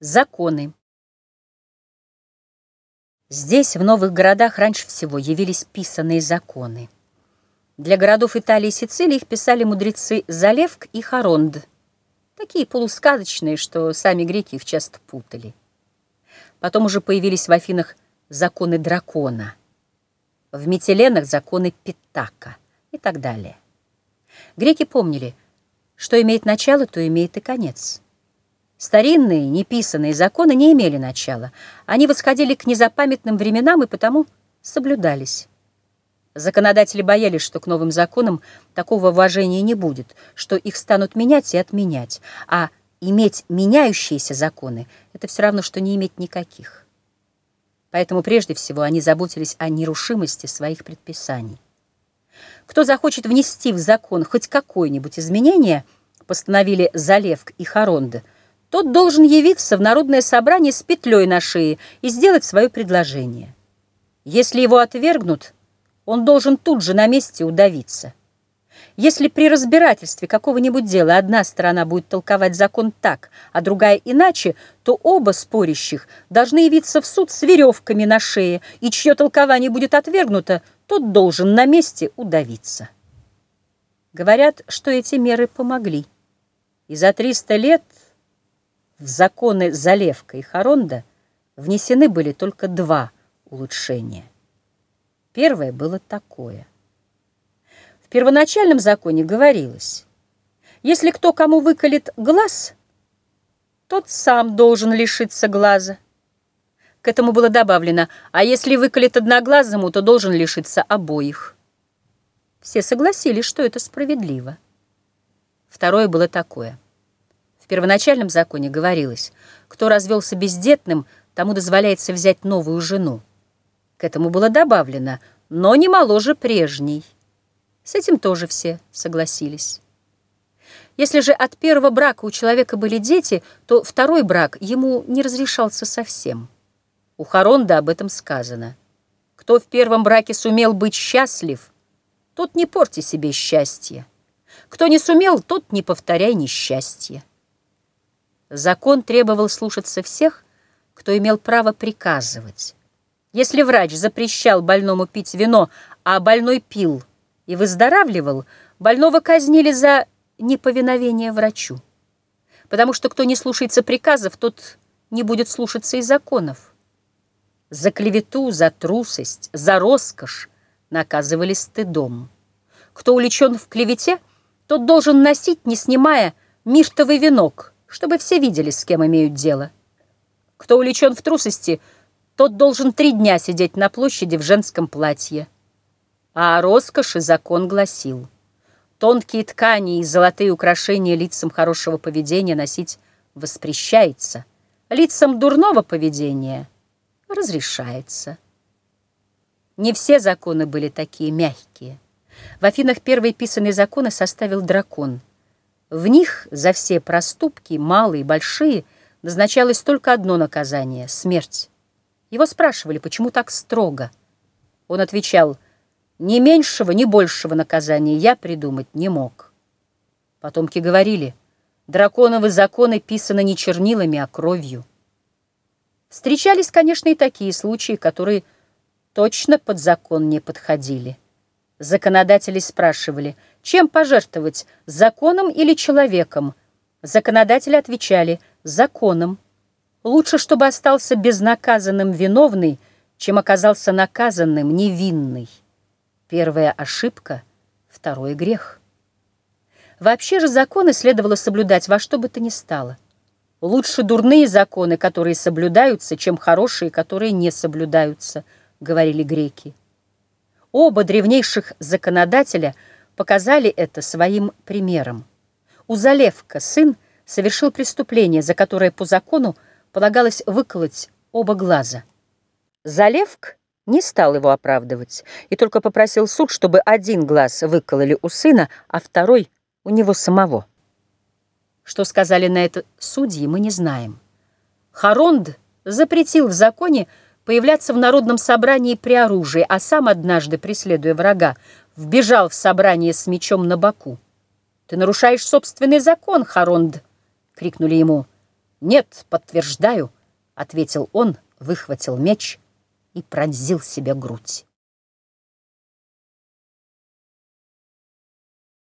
Законы. Здесь, в новых городах, раньше всего явились писанные законы. Для городов Италии и Сицилии их писали мудрецы Залевк и Харонд, такие полусказочные, что сами греки их часто путали. Потом уже появились в Афинах законы дракона, в Метеленах законы Питака и так далее. Греки помнили, что имеет начало, то имеет и конец. Старинные, неписанные законы не имели начала. Они восходили к незапамятным временам и потому соблюдались. Законодатели боялись, что к новым законам такого уважения не будет, что их станут менять и отменять. А иметь меняющиеся законы — это все равно, что не иметь никаких. Поэтому прежде всего они заботились о нерушимости своих предписаний. Кто захочет внести в закон хоть какое-нибудь изменение, постановили Залевк и Харонда — тот должен явиться в народное собрание с петлей на шее и сделать свое предложение. Если его отвергнут, он должен тут же на месте удавиться. Если при разбирательстве какого-нибудь дела одна сторона будет толковать закон так, а другая иначе, то оба спорящих должны явиться в суд с веревками на шее, и чье толкование будет отвергнуто, тот должен на месте удавиться. Говорят, что эти меры помогли. И за 300 лет в законы Залевка и Харонда внесены были только два улучшения. Первое было такое. В первоначальном законе говорилось, если кто кому выколет глаз, тот сам должен лишиться глаза. К этому было добавлено, а если выколет одноглазому, то должен лишиться обоих. Все согласились, что это справедливо. Второе было такое – в первоначальном законе говорилось, кто развелся бездетным, тому дозволяется взять новую жену. К этому было добавлено, но не моложе прежней. С этим тоже все согласились. Если же от первого брака у человека были дети, то второй брак ему не разрешался совсем. У Харонда об этом сказано. Кто в первом браке сумел быть счастлив, тот не порти себе счастье. Кто не сумел, тот не повторяй несчастье. Закон требовал слушаться всех, кто имел право приказывать. Если врач запрещал больному пить вино, а больной пил и выздоравливал, больного казнили за неповиновение врачу. Потому что кто не слушается приказов, тот не будет слушаться и законов. За клевету, за трусость, за роскошь наказывали стыдом. Кто увлечен в клевете, тот должен носить, не снимая, миртовый венок – чтобы все видели, с кем имеют дело. Кто увлечен в трусости, тот должен три дня сидеть на площади в женском платье. А о роскоши закон гласил. Тонкие ткани и золотые украшения лицам хорошего поведения носить воспрещается. Лицам дурного поведения разрешается. Не все законы были такие мягкие. В Афинах первые писанные законы составил дракон – в них за все проступки, малые и большие, назначалось только одно наказание — смерть. Его спрашивали, почему так строго. Он отвечал, ни меньшего, ни большего наказания я придумать не мог. Потомки говорили, драконовы законы писаны не чернилами, а кровью. Встречались, конечно, и такие случаи, которые точно под закон не подходили. Законодатели спрашивали, чем пожертвовать, законом или человеком? Законодатели отвечали, законом. Лучше, чтобы остался безнаказанным виновный, чем оказался наказанным невинный. Первая ошибка, второй грех. Вообще же законы следовало соблюдать во что бы то ни стало. Лучше дурные законы, которые соблюдаются, чем хорошие, которые не соблюдаются, говорили греки. Оба древнейших законодателя показали это своим примером. Узалевка, сын, совершил преступление, за которое по закону полагалось выколоть оба глаза. Залевк не стал его оправдывать и только попросил суд, чтобы один глаз выкололи у сына, а второй — у него самого. Что сказали на это судьи, мы не знаем. Харонд запретил в законе появляться в народном собрании при оружии, а сам однажды, преследуя врага, вбежал в собрание с мечом на боку. «Ты нарушаешь собственный закон, Харонд!» — крикнули ему. «Нет, подтверждаю», — ответил он, выхватил меч и пронзил себе грудь.